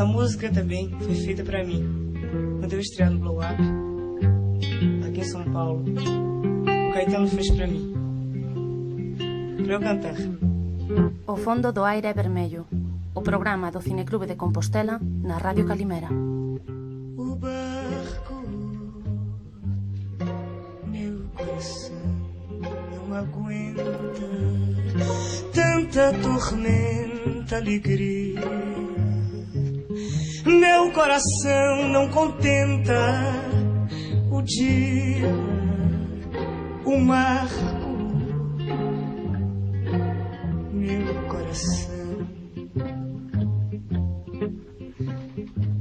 Essa música também foi feita para mim. Quando eu estrear no Blow Up, aqui em São Paulo, o Caetano fez para mim. Para eu cantar. O fondo do aire é vermello. O programa do Cineclube de Compostela na Radio Calimera. O barco, meu coração não aguenta tanta tormenta, alegria. Meu coração não contenta o dia, o marco, meu coração.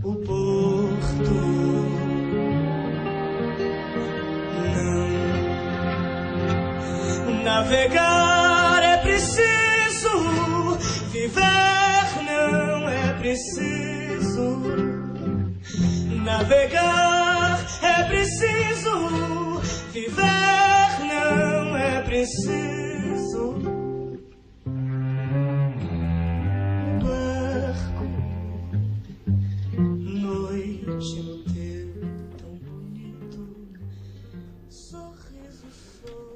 O porto não navegar é preciso, viver não é preciso. Navegar é preciso, viver não é preciso. Barco, noite no teu.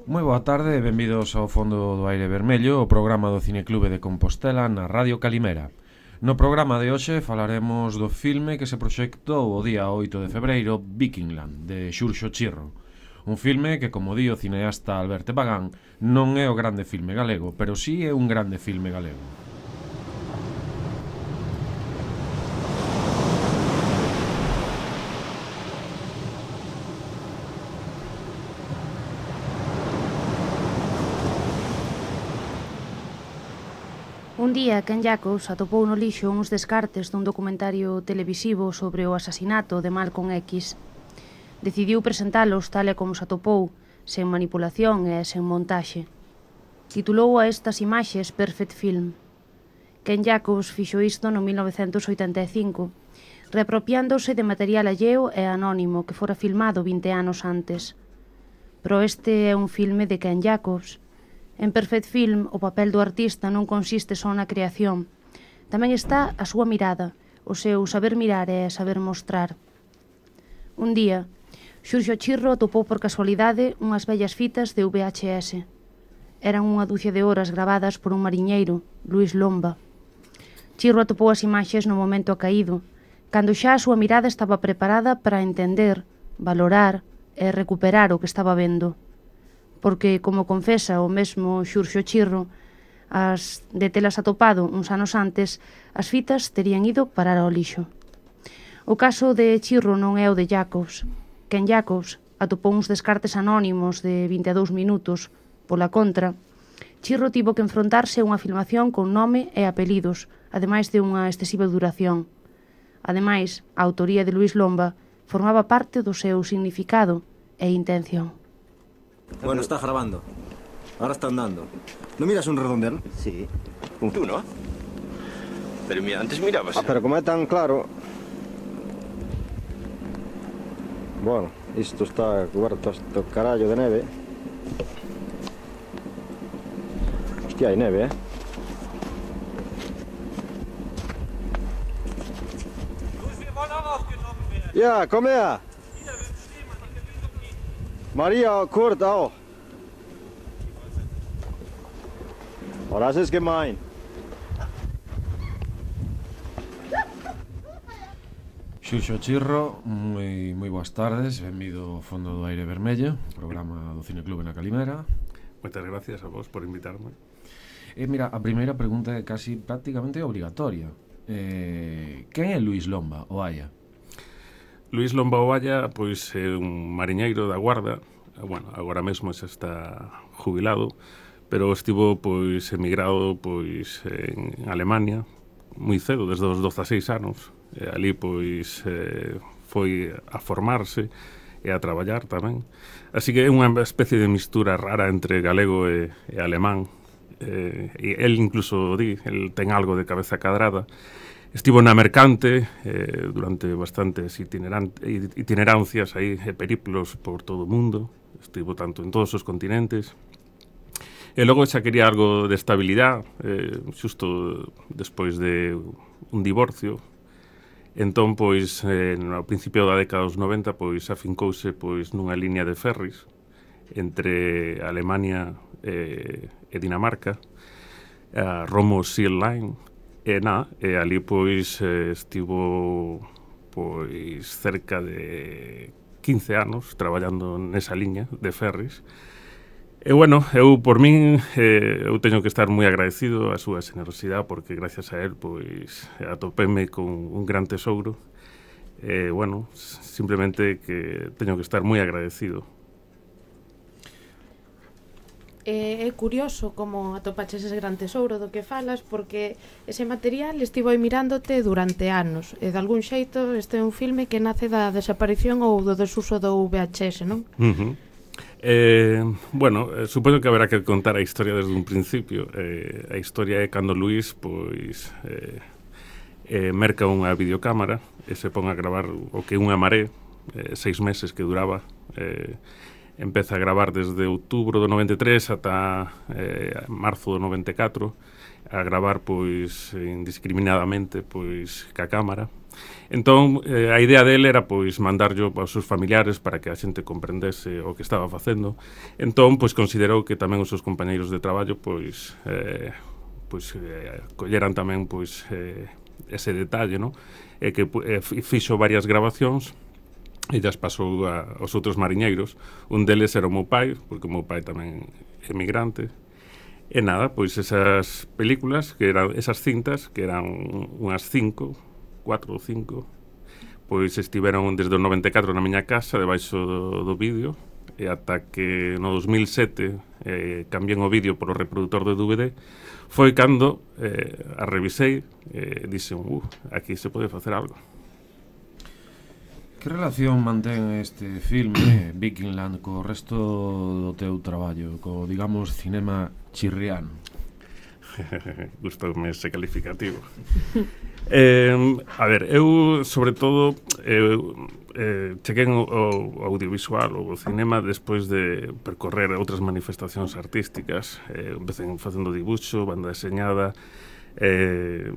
Moi boa tarde e benvidos ao Fondo do Aire Vermello, o programa do Cineclube de Compostela na Radio Calimera. No programa de hoxe falaremos do filme que se proxectou o día 8 de febreiro Vikingland, de Xurxo Chirro. Un filme que, como di o cineasta Alberto Pagán, non é o grande filme galego, pero sí é un grande filme galego. Un día, Ken Jacobs atopou no lixo uns descartes dun documentario televisivo sobre o asasinato de Malcolm X. Decidiu presentalos tal e como se atopou, sen manipulación e sen montaxe. Titulou a estas imaxes Perfect Film. Ken Jacobs fixo isto no 1985, reapropiándose de material alleo e anónimo que fora filmado 20 anos antes. Pero este é un filme de Ken Jacobs, En Perfect Film, o papel do artista non consiste só na creación. Tamén está a súa mirada, o seu saber mirar e saber mostrar. Un día, Xurxo Chirro atopou por casualidade unhas bellas fitas de VHS. Eran unha dúcia de horas gravadas por un mariñeiro, Luis Lomba. Chirro atopou as imaxes no momento caído, cando xa a súa mirada estaba preparada para entender, valorar e recuperar o que estaba vendo porque, como confesa o mesmo Xurxo Chirro, as de telas atopado uns anos antes, as fitas terían ido parar ao lixo. O caso de Chirro non é o de Jacobs. Ken Jacobs atopou uns descartes anónimos de 22 minutos, pola contra, Chirro tivo que enfrontarse a unha filmación con nome e apelidos, ademais de unha excesiva duración. Ademais, a autoría de Luis Lomba formaba parte do seu significado e intención. Bueno, está grabando. Ahora está andando. ¿No miras un redondel? Sí. Tú no. Pero mira, antes mirabas. Ah, pero como é tan claro... Bueno, isto está coberto hasta o carallo de neve. Hostia, hai neve, eh? Ja, kom her! Maria Kurt auch. Oh, das ist gemein. Xuxo Chirro, moi, moi boas tardes, benvido ao Fondo do Aire Vermello, programa do Cineclube na Calimera. Moitas gracias a vos por invitarme. E mira, a primeira pregunta é casi prácticamente obrigatoria. Eh, quen é Luis Lomba, o Aya? Luis Lombaovalla, pois é un mariñeiro da Guarda, bueno, agora mesmo xa está jubilado, pero estivo pois emigrado pois en Alemania moi cedo, desde os 16 anos. E ali pois eh, foi a formarse e a traballar tamén. Así que é unha especie de mistura rara entre galego e, e alemán. Eh, e el incluso di, el ten algo de cabeza cadrada Estivo na Mercante eh, durante bastantes itinerancias aí, e periplos por todo o mundo. Estivo tanto en todos os continentes. E logo xa quería algo de estabilidade, eh, xusto despois de un divorcio. Entón, pois, eh, no principio da década dos 90, pois, afincouse pois, nunha liña de ferries entre Alemania eh, e Dinamarca, a Romo Seal Line, E na, e ali pois eh, estivo pois cerca de 15 anos traballando nesa liña de ferris. E bueno, eu por min eh, eu teño que estar moi agradecido á súa generosidade porque gracias a él pois atopéme con un gran tesouro. E bueno, simplemente que teño que estar moi agradecido Eh, é curioso como atopaches ese gran tesouro do que falas porque ese material estivo aí mirándote durante anos e de algún xeito este é un filme que nace da desaparición ou do desuso do VHS, non? Uh -huh. Eh, bueno, eh, supoño que haberá que contar a historia desde un principio eh, A historia é cando Luís pois, eh, eh, merca unha videocámara E se pon a gravar o que unha maré eh, Seis meses que duraba eh, empeza a gravar desde outubro do 93 ata eh, marzo do 94 a gravar pois indiscriminadamente pois ca cámara. Entón, eh, a idea dele era pois mandarlo aos seus familiares para que a xente comprendese o que estaba facendo. Entón, pois considerou que tamén os seus compañeiros de traballo pois eh, pois eh, colleran tamén pois eh, ese detalle, non? E que eh, fixo varias grabacións ellas pasou a, aos outros mariñeiros. Un deles era o meu pai, porque o meu pai tamén emigrante. E nada, pois esas películas, que eran esas cintas, que eran unhas cinco, cuatro ou cinco, pois estiveron desde o 94 na miña casa, debaixo do, do vídeo, e ata que no 2007 eh, cambién o vídeo por o reproductor de DVD, foi cando eh, a revisei e eh, dixen, uh, aquí se pode facer algo. Que relación mantén este filme Vikingland co resto do teu traballo, co, digamos, cinema chirriano? Gustoume ese calificativo. eh, a ver, eu, sobre todo, eh, eh, chequei o, o audiovisual ou o cinema despois de percorrer outras manifestacións artísticas. Eh, empecé facendo dibuixo, banda deseñada, eh,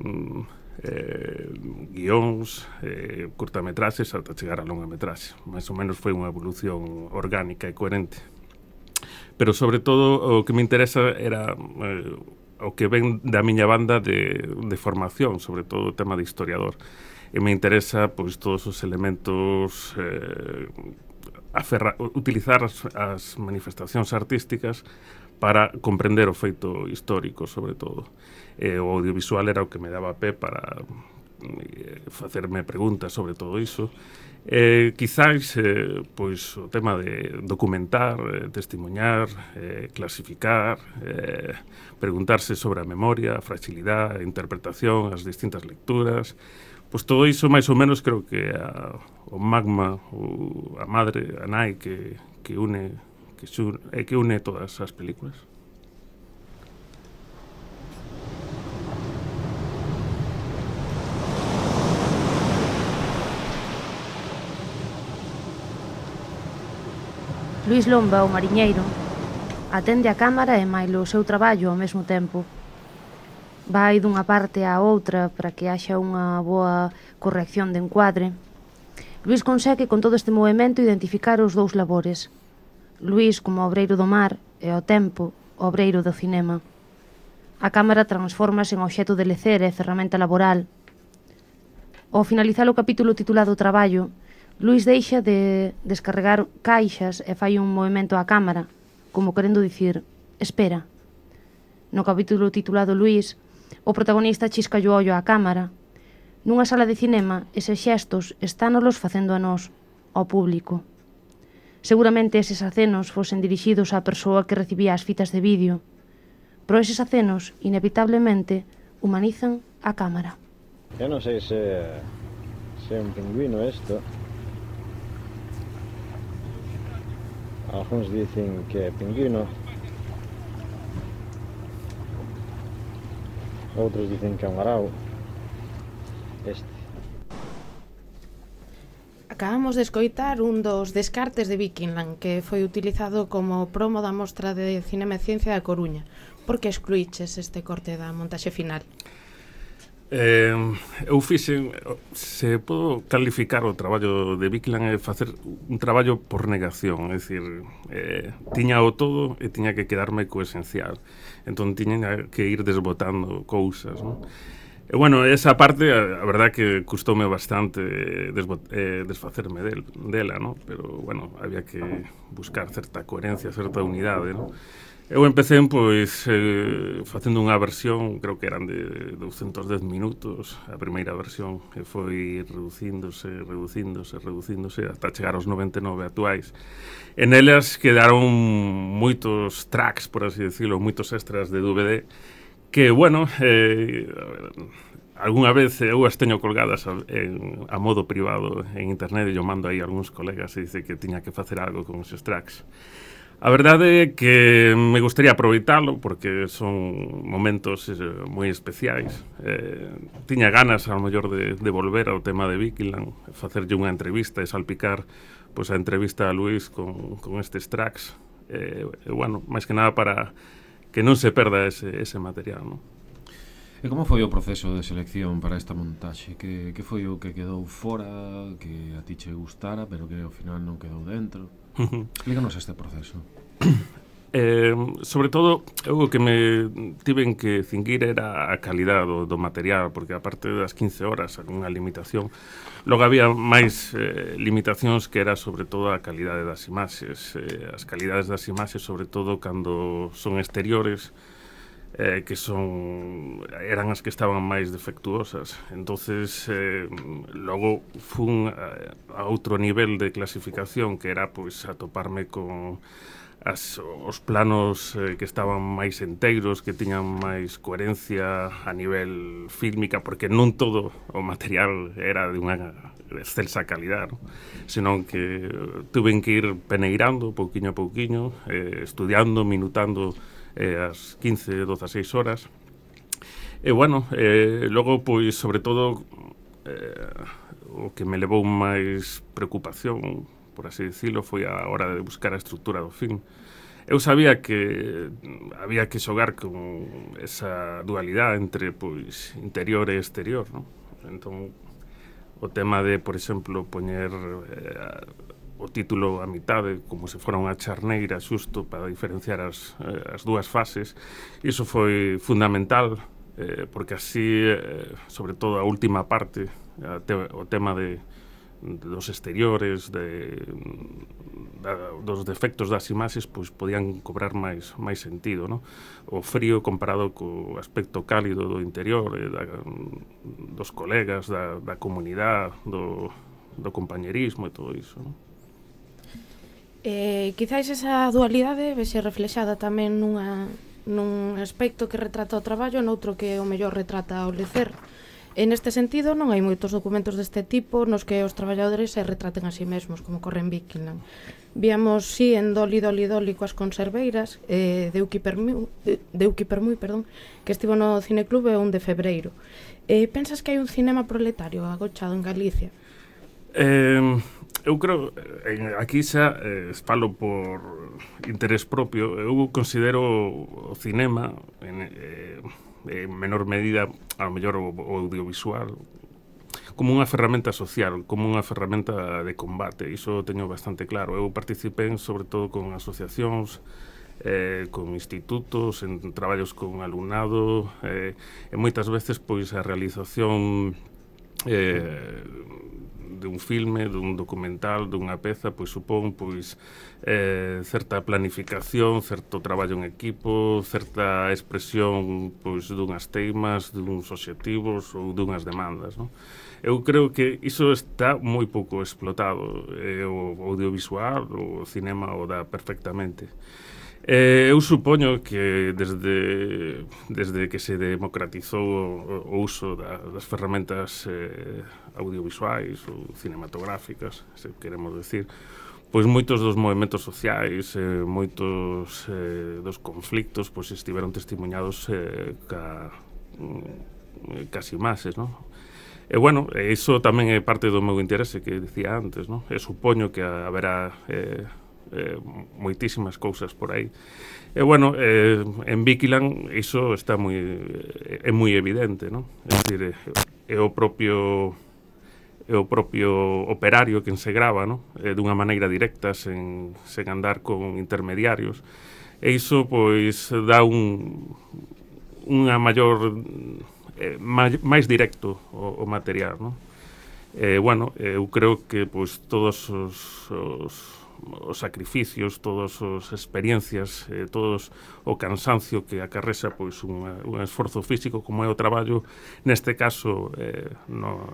eh, guións, eh, curtametraxes ata chegar a longametraxe. Mais ou menos foi unha evolución orgánica e coherente. Pero sobre todo o que me interesa era eh, o que ven da miña banda de, de formación, sobre todo o tema de historiador. E me interesa pois todos os elementos eh, aferra, utilizar as, as manifestacións artísticas para comprender o feito histórico, sobre todo eh, o audiovisual era o que me daba pé para eh, facerme preguntas sobre todo iso. Eh, quizáis eh, pois o tema de documentar, eh, testimoñar, eh, clasificar, eh, preguntarse sobre a memoria, a fragilidade, a interpretación, as distintas lecturas, pois todo iso máis ou menos creo que a, o magma, o, a madre, a nai que, que une que, xur, eh, que une todas as películas. Luís Lomba, o mariñeiro, atende a cámara e mailo o seu traballo ao mesmo tempo. Vai dunha parte á outra para que haxa unha boa corrección de encuadre. Luís consegue con todo este movimento identificar os dous labores. Luís como obreiro do mar e ao tempo obreiro do cinema. A cámara transformase en obxeto de lecer e ferramenta laboral. Ao finalizar o capítulo titulado Traballo, Luis deixa de descarregar caixas e fai un movimento á cámara, como querendo dicir, espera. No capítulo titulado Luis, o protagonista chisca o ollo á cámara. Nunha sala de cinema, eses xestos estánolos facendo a nós, ao público. Seguramente eses acenos fosen dirixidos á persoa que recibía as fitas de vídeo, pero eses acenos, inevitablemente, humanizan a cámara. Eu non sei se, se é un pingüino isto, Alguns dicen que é pingüino. Outros dicen que é un arau. Este. Acabamos de escoitar un dos descartes de Vikingland que foi utilizado como promo da Mostra de Cinema e Ciencia da Coruña. Por que excluíches este corte da montaxe final? Eh, eu fixen, se podo calificar o traballo de Biclan é facer un traballo por negación, é dicir, eh, tiña o todo e tiña que quedarme co esencial. Entón tiña que ir desbotando cousas, non? E bueno, esa parte a, a verdad que custoume bastante eh, desbot, eh, desfacerme del, dela, non? Pero bueno, había que buscar certa coherencia, certa unidade, non? Eu empecé pois eh, facendo unha versión, creo que eran de 210 minutos, a primeira versión, que foi reducíndose, reducíndose, reducíndose ata chegar aos 99 actuais. En elas quedaron moitos tracks, por así decirlo, moitos extras de DVD que, bueno, eh, algunha vez eu as teño colgadas a, en, a modo privado en internet e yo mando aí a algúns colegas e dice que tiña que facer algo con esos tracks. A verdade é que me gustaría aproveitalo porque son momentos eh, moi especiais. Eh, tiña ganas, ao mellor, de, de volver ao tema de Vikiland, facerlle unha entrevista e salpicar pois, a entrevista a Luis con, con estes tracks. Eh, e, bueno, máis que nada para que non se perda ese, ese material, non? E como foi o proceso de selección para esta montaxe? Que, que foi o que quedou fora, que a ti che gustara, pero que ao final non quedou dentro? Explícanos este proceso. Eh, sobre todo, eu o que me tiven que cinguir era a calidad do, do material, porque aparte das 15 horas, algunha limitación, logo había máis eh, limitacións que era sobre todo a calidade das imaxes. Eh, as calidades das imaxes, sobre todo cando son exteriores, eh, eh, que son eran as que estaban máis defectuosas. Entonces, eh, logo fun a, a outro nivel de clasificación que era pois atoparme con as, os planos eh, que estaban máis enteiros, que tiñan máis coherencia a nivel fílmica, porque non todo o material era de unha excelsa calidad, ¿no? senón que tuven que ir peneirando pouquiño a pouquiño, eh, estudiando, minutando eh, as 15, 16 horas. E bueno, eh, logo, pois, sobre todo, eh, o que me levou máis preocupación, por así dicilo, foi a hora de buscar a estructura do fin. Eu sabía que había que xogar con esa dualidade entre pois interior e exterior, non? Entón, o tema de, por exemplo, poñer eh, o título a mitade como se fora unha charneira xusto para diferenciar as, eh, as dúas fases iso foi fundamental eh, porque así eh, sobre todo a última parte a te, o tema de, de dos exteriores de, da, dos defectos das imaxes pois podían cobrar máis máis sentido no? o frío comparado co aspecto cálido do interior eh, da, dos colegas da, da comunidade do, do compañerismo e todo iso No? Eh, quizáis esa dualidade vese reflexada tamén nunha, nun aspecto que retrata o traballo e noutro que o mellor retrata o lecer. En este sentido, non hai moitos documentos deste tipo nos que os traballadores se retraten a sí mesmos, como corre en Vikiland. Víamos, si, sí, en Doli Doli Doli coas conserveiras, eh, de Uki Permui, de, eh, de Uki Permui, perdón, que estivo no Cineclube un de febreiro. Eh, pensas que hai un cinema proletario agochado en Galicia? Eh, eu creo, en, aquí xa eh, falo por interés propio, eu considero o cinema en, eh, en menor medida, ao mellor o, o audiovisual, como unha ferramenta social, como unha ferramenta de combate, iso teño bastante claro. Eu participei sobre todo con asociacións, eh, con institutos, en traballos con alumnado, eh, e moitas veces pois a realización eh, dun filme, dun documental, dunha peza, pois supón pois eh, certa planificación, certo traballo en equipo, certa expresión pois dunhas teimas, duns obxectivos ou dunhas demandas, non? Eu creo que iso está moi pouco explotado, eh, o audiovisual, o cinema o dá perfectamente. Eh, eu supoño que desde, desde que se democratizou o, o uso da, das ferramentas eh, audiovisuais ou cinematográficas, se queremos decir, pois moitos dos movimentos sociais, eh, moitos eh, dos conflictos, pois estiveron testimuñados eh, ca, mm, casi mases, non? E bueno, iso tamén é parte do meu interese que dicía antes, non? E supoño que haberá eh, eh, moitísimas cousas por aí. E bueno, eh, en Vikiland iso está moi é moi evidente, non? É dicir, é, é o propio é o propio operario que se grava, non? É dunha maneira directa, sen, sen andar con intermediarios. E iso, pois, dá un, unha maior... Eh, máis directo o, o material, non? Eh, bueno, eu creo que pois todos os, os os sacrificios, todas as experiencias, eh, todos o cansancio que acarresa pois un, un esforzo físico como é o traballo neste caso eh, no,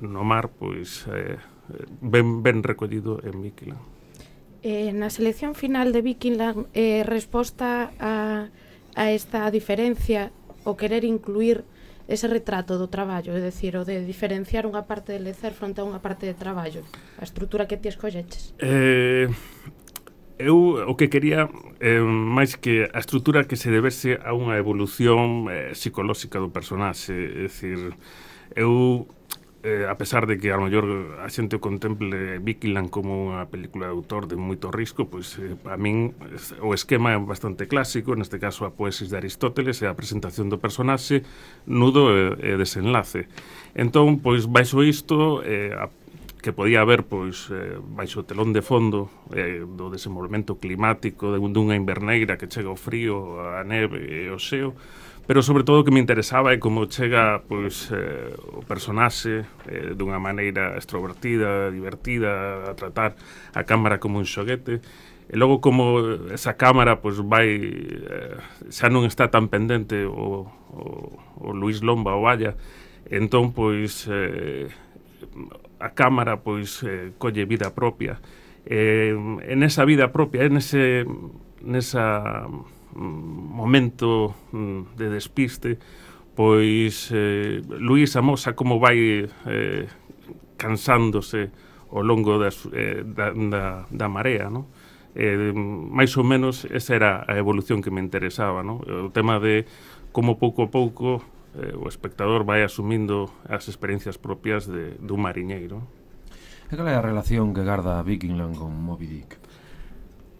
no mar pois eh, ben, ben recollido en Vikiland. Eh, na selección final de Vikiland eh, resposta a, a esta diferencia o querer incluir ese retrato do traballo, é dicir, o de diferenciar unha parte de lecer fronte a unha parte de traballo, a estrutura que ti escolleches? Eh, eu o que quería eh, máis que a estrutura que se debese a unha evolución eh, psicolóxica do personaxe, é dicir, eu eh, a pesar de que a mellor a xente contemple Vikiland como unha película de autor de moito risco, pois eh, a min o esquema é bastante clásico, neste caso a poesis de Aristóteles e a presentación do personaxe nudo e, e desenlace. Entón, pois baixo isto eh, a, que podía haber pois eh, baixo o telón de fondo eh, do desenvolvemento climático de dunha inverneira que chega o frío, a neve e o xeo, pero sobre todo o que me interesaba é como chega pois, eh, o personaxe eh, dunha maneira extrovertida, divertida, a tratar a cámara como un xoguete, e logo como esa cámara pois vai eh, xa non está tan pendente o, o, o Luis Lomba o Valla entón pois eh, a cámara pois eh, colle vida propia. Eh, en esa vida propia en ese nesa momento mm, de despiste, pois eh, Luís amosa como vai eh, cansándose ao longo das, eh, da, da, da marea, non? Eh, máis ou menos esa era a evolución que me interesaba, non? O tema de como pouco a pouco eh, o espectador vai asumindo as experiencias propias de, dun mariñeiro. E cal é a relación que garda Vikingland con Moby Dick?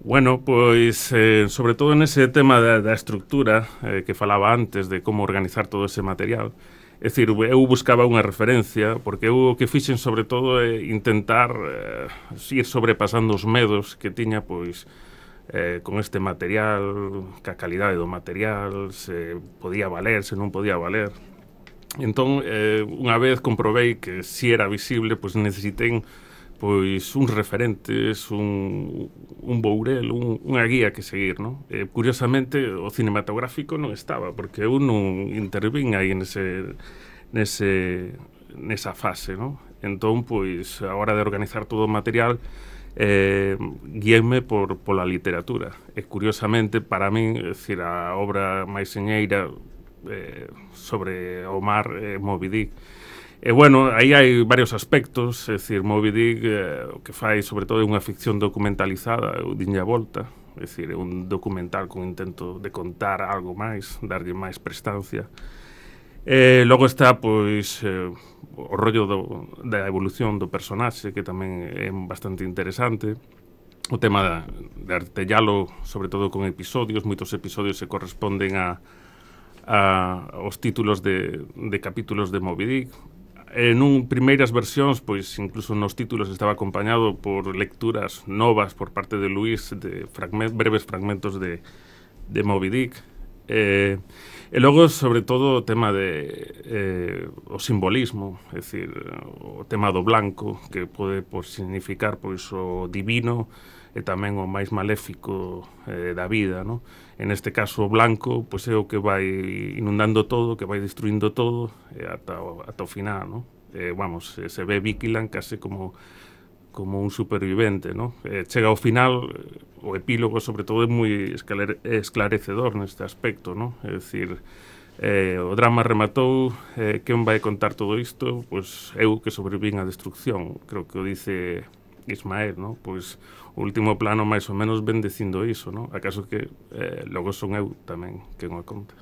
Bueno, pois eh, sobre todo nese tema da, da estructura eh, que falaba antes de como organizar todo ese material É dicir, eu buscaba unha referencia porque eu o que fixen sobre todo é intentar eh, ir sobrepasando os medos que tiña pois eh, con este material, ca calidade do material, se podía valer, se non podía valer. Entón, eh, unha vez comprobei que si era visible, pois necesitei pois uns referentes, un, un bourel, un, unha guía que seguir, non? Eh, curiosamente, o cinematográfico non estaba, porque eu non intervín aí nese, nese, nesa fase, non? Entón, pois, a hora de organizar todo o material, eh, guíenme por, pola literatura. E, curiosamente, para min, é dicir, a obra máis señeira eh, sobre o mar é eh, Moby Dick, E bueno, aí hai varios aspectos, é dicir, Moby Dick eh, o que fai sobre todo é unha ficción documentalizada, o diña volta, é dicir, é un documental con intento de contar algo máis, darlle máis prestancia. E logo está pois eh, o rollo do, da evolución do personaxe que tamén é bastante interesante. O tema da, de artellalo, sobre todo con episodios, moitos episodios se corresponden a, a, os títulos de, de capítulos de Moby Dick en un primeiras versións, pois incluso nos títulos estaba acompañado por lecturas novas por parte de Luís de fragment, breves fragmentos de, de Moby Dick. Eh, e logo, sobre todo, o tema de eh, o simbolismo, é dicir, o tema do blanco, que pode por significar pois o divino, e tamén o máis maléfico eh, da vida, no? En este caso o blanco, pois é o que vai inundando todo, que vai destruindo todo e ata, o, ata o final, no? Eh, vamos, eh, se ve Vikilan case como como un supervivente, no? Eh, chega ao final, o epílogo sobre todo é moi esclarecedor neste aspecto, no? É dicir, eh, o drama rematou, eh, quen vai contar todo isto? Pois eu que sobrevín á destrucción, creo que o dice Ismael, ¿no? Pois o último plano máis ou menos bendecindo iso, non? Acaso que eh, logo son eu tamén quen o conta.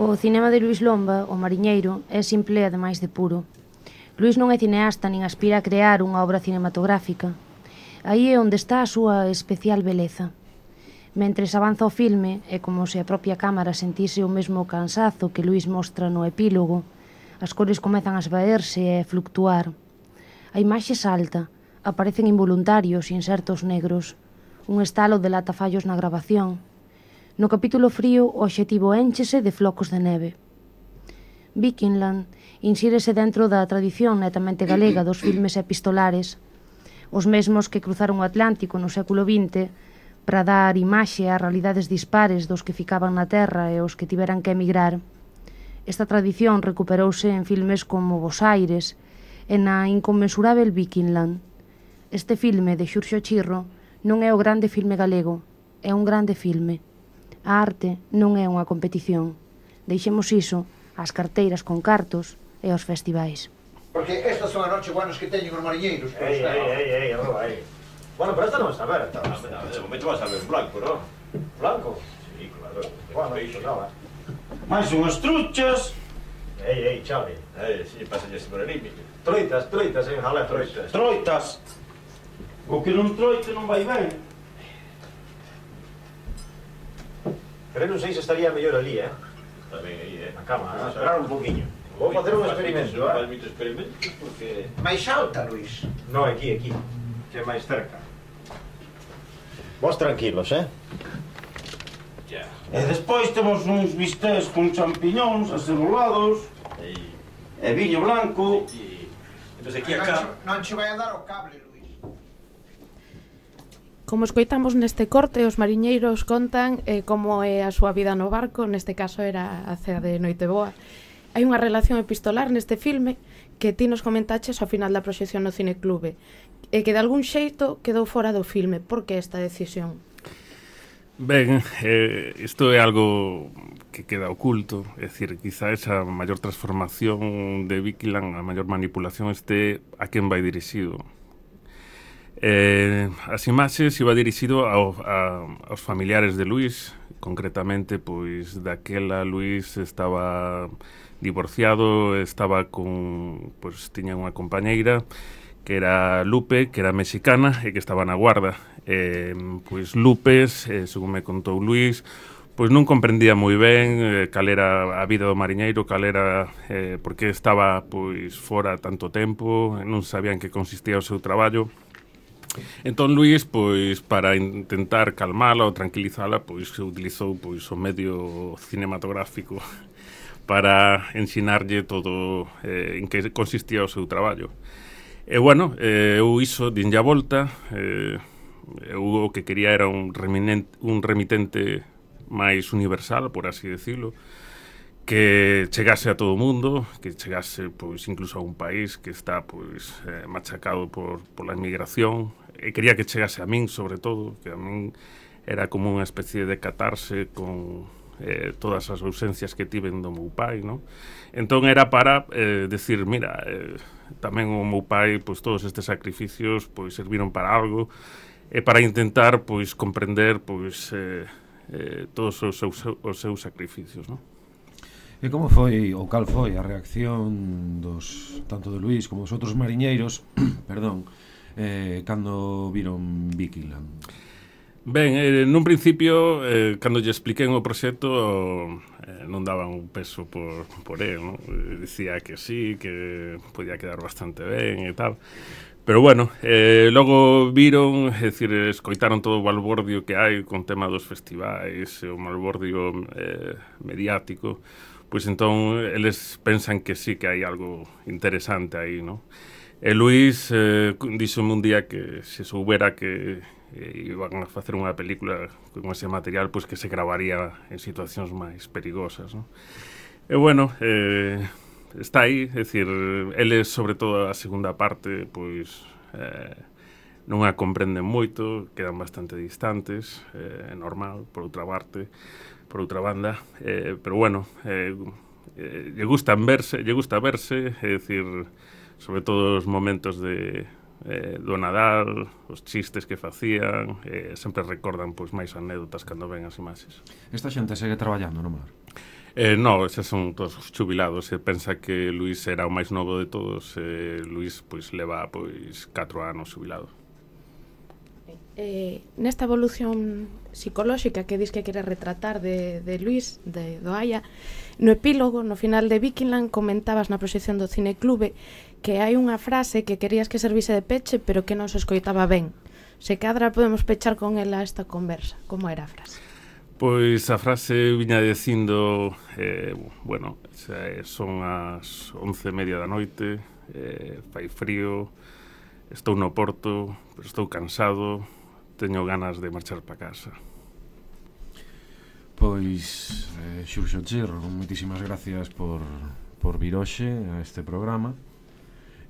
O cinema de Luis Lomba, o Mariñeiro, é simple ademais de puro. Luis non é cineasta nin aspira a crear unha obra cinematográfica. Aí é onde está a súa especial beleza. Mentres avanza o filme, é como se a propia cámara sentise o mesmo cansazo que Luis mostra no epílogo. As cores comezan a esvaerse e a fluctuar. A imaxe salta, aparecen involuntarios insertos negros. Un estalo delata fallos na grabación. No capítulo frío, o obxectivo enchese de flocos de neve. Vikingland insírese dentro da tradición netamente galega dos filmes epistolares, os mesmos que cruzaron o Atlántico no século XX para dar imaxe a realidades dispares dos que ficaban na terra e os que tiveran que emigrar. Esta tradición recuperouse en filmes como Vos Aires e na inconmensurável Vikingland. Este filme de Xurxo Chirro non é o grande filme galego, é un grande filme. A arte non é unha competición. Deixemos iso ás carteiras con cartos e aos festivais. Porque estas son as noche buenas que teñen os mariñeiros. Ei, ei, ei, ei, arroba, ei. Bueno, pero esta non vas a ver. Esta, a ver, de momento vas a ver blanco, non? Blanco? Sí, claro. Bueno, iso nada. Mais unhas truchas. Ei, ei, Xavi. Ei, si, sí, pasalles por el límite. Troitas, troitas, en jalé, troitas. Troitas. O que non troite non vai ben. Pero non sei se estaría mellor ali, eh? Tamén aí, eh? Ah, a cámara, ah, esperar un poquinho. Vou facer un experimento, eh? Palmito experimento, porque... Mais alta, Luis. No, aquí, aquí. Que é máis cerca. Vos tranquilos, eh? Yeah. E despois temos uns bistés con champiñóns acerulados. E, e viño blanco. E, e... Aquí acá... Non che vai a dar o cable, Luís. Como escoitamos neste corte, os mariñeiros contan eh, como é a súa vida no barco, neste caso era a cea de Noiteboa. Hai unha relación epistolar neste filme que ti nos comentaches ao final da proxección no Cine Clube e que de algún xeito quedou fora do filme. Por que esta decisión? Ben, eh, isto é algo que queda oculto, é dicir, quizá esa maior transformación de Vikilan, a maior manipulación este a quen vai dirixido. Eh, as imaxes iba dirixido ao, a, aos familiares de Luís, concretamente, pois, daquela Luís estaba divorciado, estaba con, pois, tiña unha compañeira que era Lupe, que era mexicana e que estaba na guarda. Eh, pois Lupe, eh, según me contou Luís, pois non comprendía moi ben eh, cal era a vida do mariñeiro, cal era eh, porque estaba pois fora tanto tempo, non sabían que consistía o seu traballo. Entón Luís pois para intentar calmala ou tranquilizala, pois se utilizou pois o medio cinematográfico para ensinarlle todo eh, en que consistía o seu traballo. E bueno, eh, eu iso dinlle a volta, eh, eu o que quería era un reminente, un remitente máis universal, por así decirlo, que chegase a todo o mundo, que chegase pois incluso a un país que está pois eh, machacado por pola inmigración, e quería que chegase a min, sobre todo, que a min era como unha especie de catarse con eh, todas as ausencias que tiven do meu pai, non? Entón era para eh, decir, mira, eh, tamén o meu pai, pois todos estes sacrificios pois serviron para algo e para intentar pois comprender pois eh, eh, todos os seus, os seus sacrificios, non? E como foi ou cal foi a reacción dos tanto de Luís como dos outros mariñeiros, perdón, eh, cando viron Vikingland? Ben, eh, nun principio, eh, cando lle expliquen o proxecto, eh, non daban un peso por, por él, no? Eh, dicía que sí, que podía quedar bastante ben e tal. Pero bueno, eh, logo viron, é dicir, escoitaron todo o balbordio que hai con tema dos festivais, o balbordio eh, mediático, pois entón eles pensan que sí que hai algo interesante aí, non? E Luis eh, díxome un día que se soubera que eh, iban a facer unha película con ese material, pois que se gravaría en situacións máis perigosas, non? E bueno, eh, está aí, é dicir, eles sobre todo a segunda parte, pois eh, non a comprenden moito, quedan bastante distantes, eh, é eh, normal, por outra parte, por outra banda, eh, pero bueno, eh, eh, lle gustan verse, lle gusta verse, é dicir, sobre todo os momentos de eh, do Nadal, os chistes que facían, eh, sempre recordan pois máis anécdotas cando ven as imaxes. Esta xente segue traballando no mar? Eh, no, xa son todos xubilados, se pensa que Luís era o máis novo de todos, eh, Luís pois leva pois 4 anos xubilado. Eh, nesta evolución psicolóxica que dis que quere retratar de, de Luis, de Doaya, no epílogo, no final de Vikingland, comentabas na proxección do Cine Clube que hai unha frase que querías que servise de peche, pero que non se escoitaba ben. Se cadra podemos pechar con ela esta conversa. Como era a frase? Pois a frase viña dicindo eh, bueno, xa son as once e media da noite eh, fai frío Estou no Porto, pero estou cansado, teño ganas de marchar para casa. Pois, eh, Xurxo Chir, moitísimas gracias por, por vir hoxe a este programa.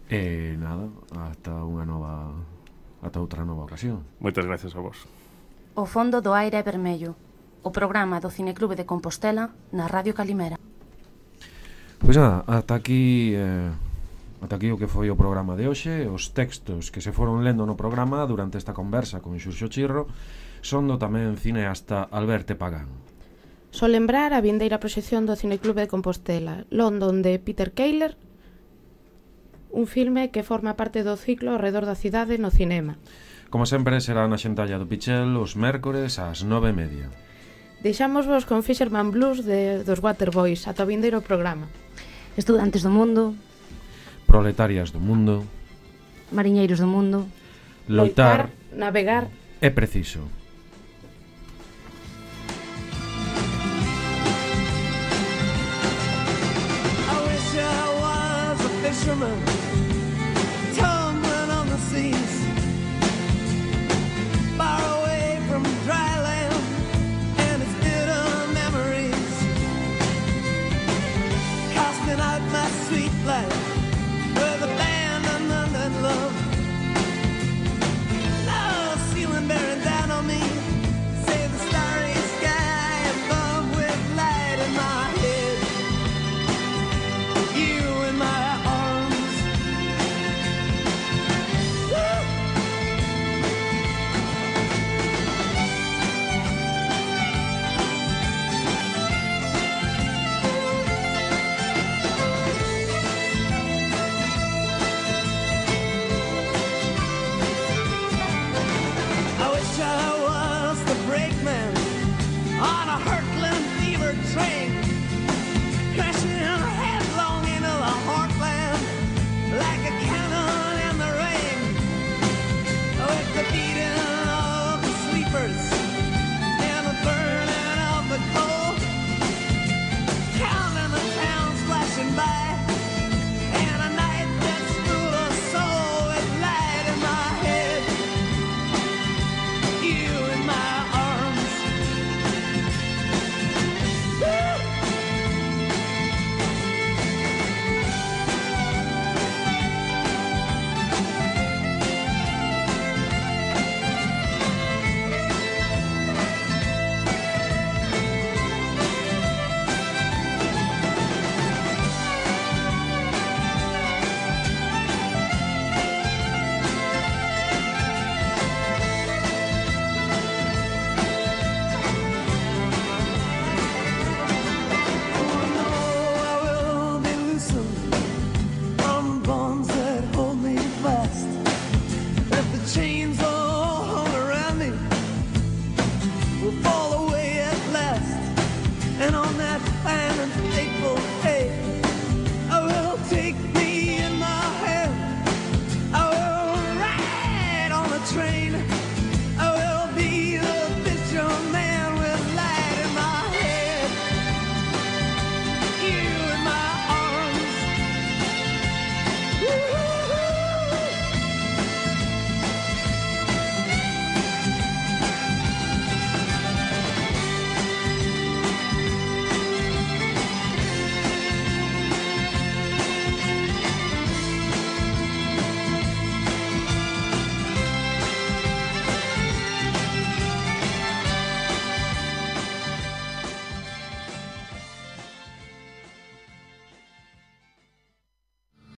E eh, nada, ata unha nova ata outra nova ocasión. Moitas gracias a vos. O fondo do aire é vermello, o programa do Cineclube de Compostela na Radio Calimera. Pois nada, ata aquí eh, Ata aquí o que foi o programa de hoxe, os textos que se foron lendo no programa durante esta conversa con Xurxo Chirro son do tamén cineasta Alberto Pagán. Só lembrar a vindeira proxección do Cineclube de Compostela, London de Peter Keiler, un filme que forma parte do ciclo Redor da cidade no cinema. Como sempre, será na xentalla do Pichel os mércores ás nove e media. Deixamos vos con Fisherman Blues de, dos Waterboys, ata o vindeiro programa. Estudantes do mundo, Proletarias do mundo. Mariñeiros do mundo. Loitar, loitar navegar. É preciso. I wish I was a fisherman Tumbling on the seas Far away from dry land And its bitter memories Casting out my sweet life